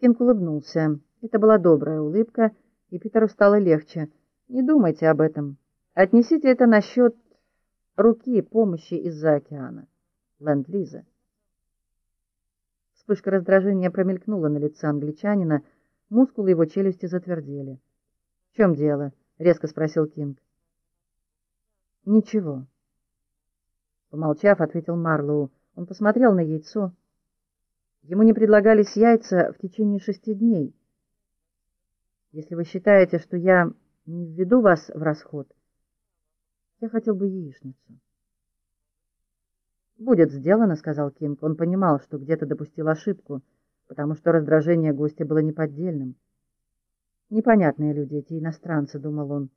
Кинг улыбнулся. Это была добрая улыбка, и Питеру стало легче. Не думайте об этом. Отнесите это насчет руки помощи из-за океана. Ленд-лиза. Вспышка раздражения промелькнула на лице англичанина, мускулы его челюсти затвердели. "В чем дело?" резко спросил Кинг. "Ничего". Помолчав, ответил Марлоу. Он посмотрел на яйцо. Ему не предлагались яйца в течение шести дней. Если вы считаете, что я не введу вас в расход, я хотел бы яичницу. Будет сделано, сказал Кинг. Он понимал, что где-то допустил ошибку, потому что раздражение гостя было неподдельным. Непонятные люди эти иностранцы, думал он.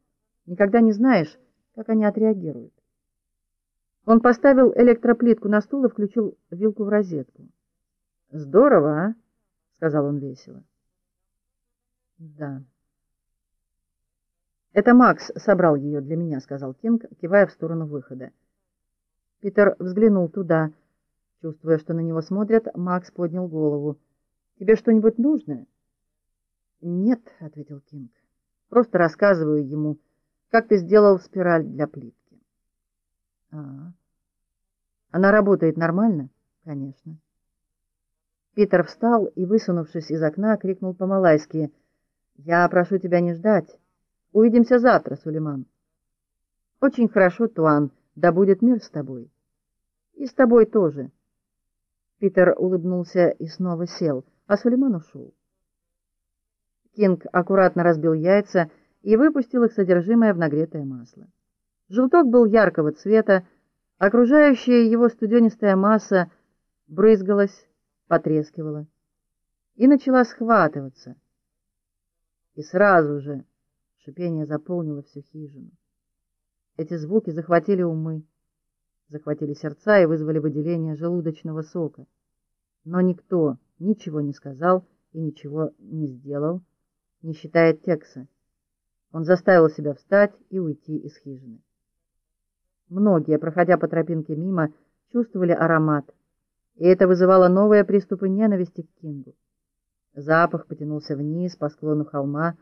Никогда не знаешь, как они отреагируют. Он поставил электроплитку на стул и включил вилку в розетку. Здорово, а? сказал он весело. Да. Это Макс собрал ее для меня, сказал Кинг, кивая в сторону выхода. Питер взглянул туда. Чувствуя, что на него смотрят, Макс поднял голову. Тебе что-нибудь нужно? Нет, ответил Кинг. Просто рассказываю ему, как ты сделал спираль для плитки. А. -а. Она работает нормально? Конечно. Питер встал и, высунувшись из окна, крикнул по-малайски: "Я прошу тебя не ждать. Увидимся завтра, Сулейман". "Очень хорошо, Туан, да будет мир с тобой". "И с тобой тоже". Питер улыбнулся и снова сел, а Сулейман ушел. Кинг аккуратно разбил яйца и выпустил их содержимое в нагретое масло. Желток был яркого цвета, окружающая его студенистая масса брызгалась потрескивала и начала схватываться. И сразу же шипение заполнило всю хижину. Эти звуки захватили умы, захватили сердца и вызвали выделение желудочного сока. Но никто ничего не сказал и ничего не сделал, не считая Текса. Он заставил себя встать и уйти из хижины. Многие, проходя по тропинке мимо, чувствовали аромат и это вызывало новые приступы ненависти к Кингу. Запах потянулся вниз по склону холма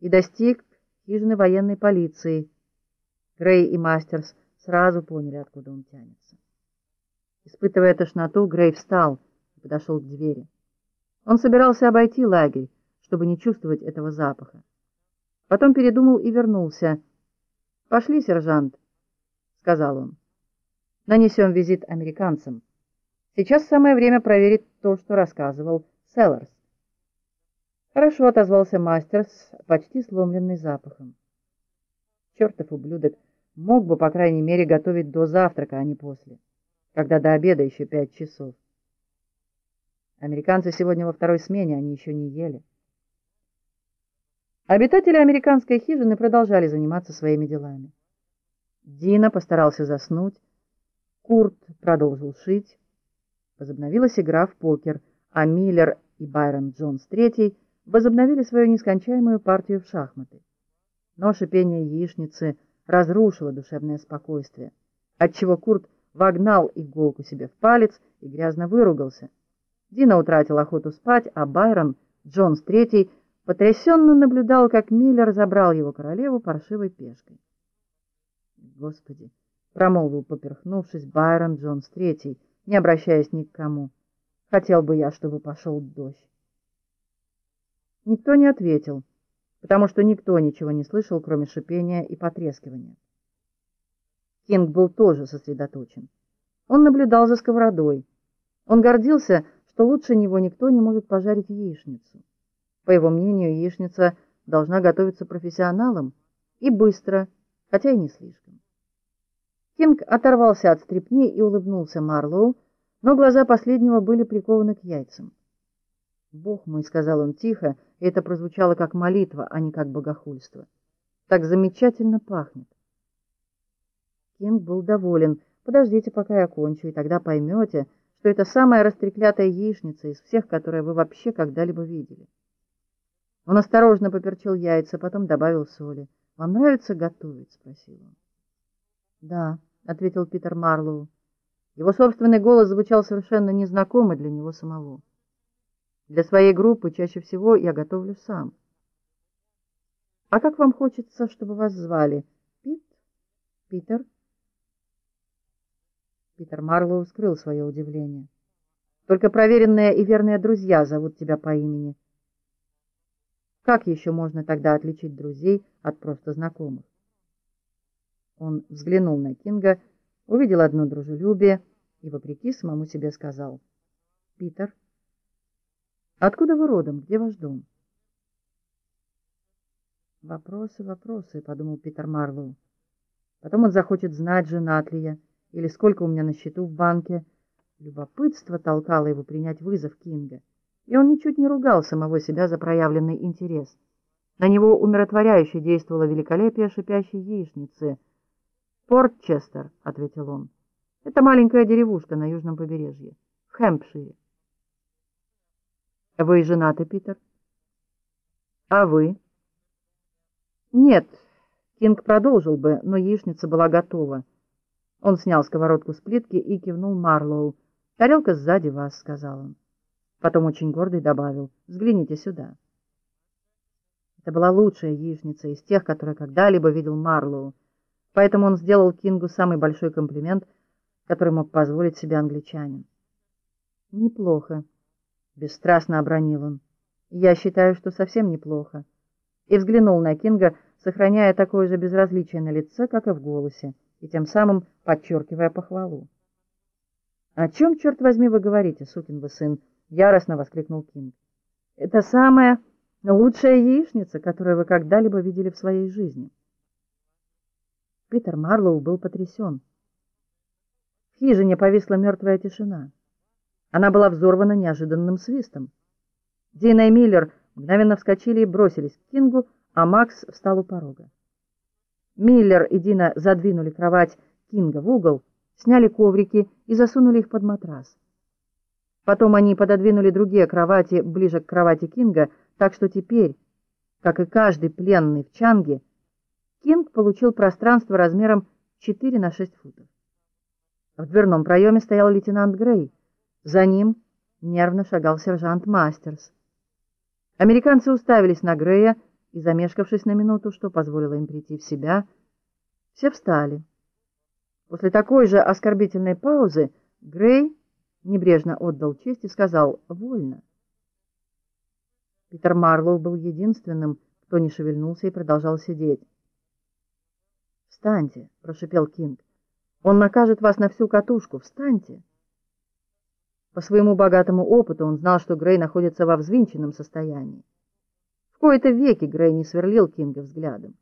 и достиг хижины военной полиции. Грей и Мастерс сразу поняли, откуда он тянется. Испытывая тошноту, Грей встал и подошел к двери. Он собирался обойти лагерь, чтобы не чувствовать этого запаха. Потом передумал и вернулся. "Пошли, сержант", сказал он. "Нанесем визит американцам". Сейчас самое время проверить то, что рассказывал Селлерс. Хорошо отозвался мастер с почти сломленный запахом. Чертов ублюдок мог бы, по крайней мере, готовить до завтрака, а не после, когда до обеда еще пять часов. Американцы сегодня во второй смене, они еще не ели. Обитатели американской хижины продолжали заниматься своими делами. Дина постарался заснуть, Курт продолжил шить, Возобновилась игра в покер, а Миллер и Байрон Джонс III возобновили свою нескончаемую партию в шахматы. Но шипение яичницы разрушило душевное спокойствие, отчего Курт вогнал иголку себе в палец и грязно выругался. Дина утратил охоту спать, а Байрон Джонс III потрясенно наблюдал, как Миллер забрал его королеву паршивой пешкой. "Господи", промолвил, поперхнувшись, Байрон Джонс III не обращаясь ни к кому. Хотел бы я, чтобы пошел дождь. Никто не ответил, потому что никто ничего не слышал, кроме шипения и потрескивания. Кинг был тоже сосредоточен. Он наблюдал за сковородой. Он гордился, что лучше него никто не может пожарить яичницу. По его мнению, яичница должна готовиться профессионалом и быстро, хотя и не слишком. Кинг оторвался от стрепни и улыбнулся Марлоу, но глаза последнего были прикованы к яйцам. "Бог мой", сказал он тихо, и это прозвучало как молитва, а не как богохульство. "Так замечательно пахнет". Кинг был доволен. "Подождите, пока я кончу, и тогда поймете, что это самая растреклятая яичница из всех, которые вы вообще когда-либо видели". Он осторожно поперчил яйца, потом добавил соли. "Вам нравится готовить?" спросил он. "Да", ответил Питер Марлоу. Его собственный голос звучал совершенно незнакомо для него самого. Для своей группы чаще всего я готовлю сам. А как вам хочется, чтобы вас звали? Пит? Питер? Питер Марлоу скрыл свое удивление. Только проверенные и верные друзья зовут тебя по имени. Как еще можно тогда отличить друзей от просто знакомых? Он взглянул на Кинга, увидел одно дружелюбие и, вопреки самому себе, сказал. «Питер, откуда вы родом? Где ваш дом?» «Вопросы, вопросы», — подумал Питер Марлоу. «Потом он захочет знать, женат ли я, или сколько у меня на счету в банке». Любопытство толкало его принять вызов Кинга, и он ничуть не ругал самого себя за проявленный интерес. На него умиротворяюще действовало великолепие шипящей яичницы. «Портчестер», — ответил он. «Это маленькая деревушка на южном побережье, в Хэмпшире». «Вы женаты, Питер?» «А вы?» «Нет», — Кинг продолжил бы, но яичница была готова. Он снял сковородку с плитки и кивнул Марлоу. «Тарелка сзади вас», — сказал он. Потом очень гордый добавил, «Взгляните сюда». Это была лучшая яичница из тех, которые когда-либо видел Марлоу, поэтому он сделал Кингу самый большой комплимент, который мог позволить себе англичанин. «Неплохо», — бесстрастно обронил он. «Я считаю, что совсем неплохо». И взглянул на Кинга, сохраняя такое же безразличие на лице, как и в голосе, и тем самым подчеркивая похвалу. «О чем, черт возьми, вы говорите, сукин вы сын?» — яростно воскликнул Кинг. «Это самая лучшая яичница, которую вы когда-либо видели в своей жизни». Питер Марлоу был потрясен. В хижине повисла мертвая тишина. Она была взорвана неожиданным свистом. Дина и Миллер мгновенно вскочили и бросились к Кингу, а Макс встал у порога. Миллер и Дина задвинули кровать Кинга в угол, сняли коврики и засунули их под матрас. Потом они пододвинули другие кровати ближе к кровати Кинга, так что теперь, как и каждый пленный в Чанге, Кинг получил пространство размером 4 на 6 футов. В дверном проеме стоял лейтенант Грей. За ним нервно шагал сержант Мастерс. Американцы уставились на Грея и, замешкавшись на минуту, что позволило им прийти в себя, все встали. После такой же оскорбительной паузы Грей небрежно отдал честь и сказал «Вольно». Питер Марлоу был единственным, кто не шевельнулся и продолжал сидеть. «Встаньте!» — прошипел Кинг. «Он накажет вас на всю катушку! Встаньте!» По своему богатому опыту он знал, что Грей находится во взвинченном состоянии. В кои-то веки Грей не сверлил Кинга взглядом.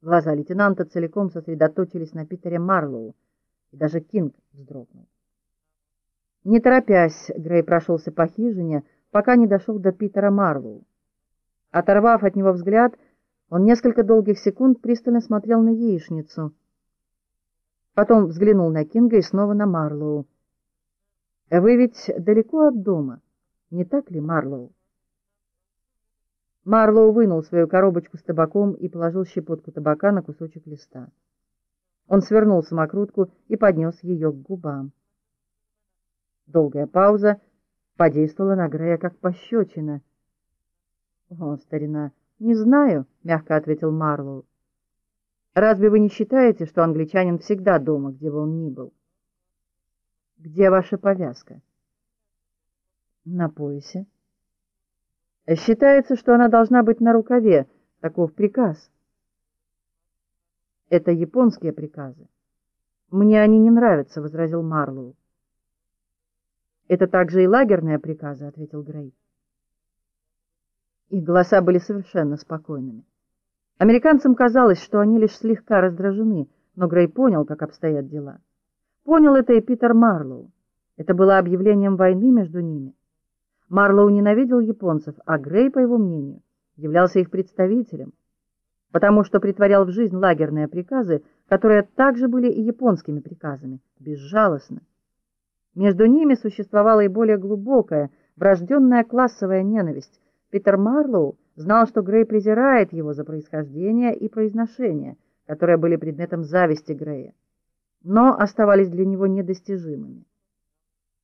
Глаза лейтенанта целиком сосредоточились на Питере Марлоу, и даже Кинг вздрогнул. Не торопясь, Грей прошелся по хижине, пока не дошел до Питера Марлоу. Оторвав от него взгляд, он несколько долгих секунд пристально смотрел на яичницу. Потом взглянул на Кинга и снова на Марлоу. «Вы ведь далеко от дома, не так ли, Марлоу?» Марлоу вынул свою коробочку с табаком и положил щепотку табака на кусочек листа. Он свернул самокрутку и поднес ее к губам. Долгая пауза подействовала на Грея как пощечина. «О, старина, не знаю», — мягко ответил Марлоу. «Разве вы не считаете, что англичанин всегда дома, где бы он ни был?» «Где ваша повязка?» «На поясе». Считается, что она должна быть на рукаве, таков приказ. Это японские приказы. Мне они не нравятся, возразил Марлоу. Это также и лагерные приказы, ответил Грей. Их голоса были совершенно спокойными. Американцам казалось, что они лишь слегка раздражены, но Грей понял, как обстоят дела. Понял это и Питер Марлоу. Это было объявлением войны между ними. Марлоу ненавидел японцев, а Грей, по его мнению, являлся их представителем, потому что притворял в жизнь лагерные приказы, которые также были и японскими приказами, безжалостно. Между ними существовала и более глубокая, врожденная классовая ненависть. Питер Марлоу знал, что Грей презирает его за происхождение и произношение, которые были предметом зависти Грея, но оставались для него недостижимыми.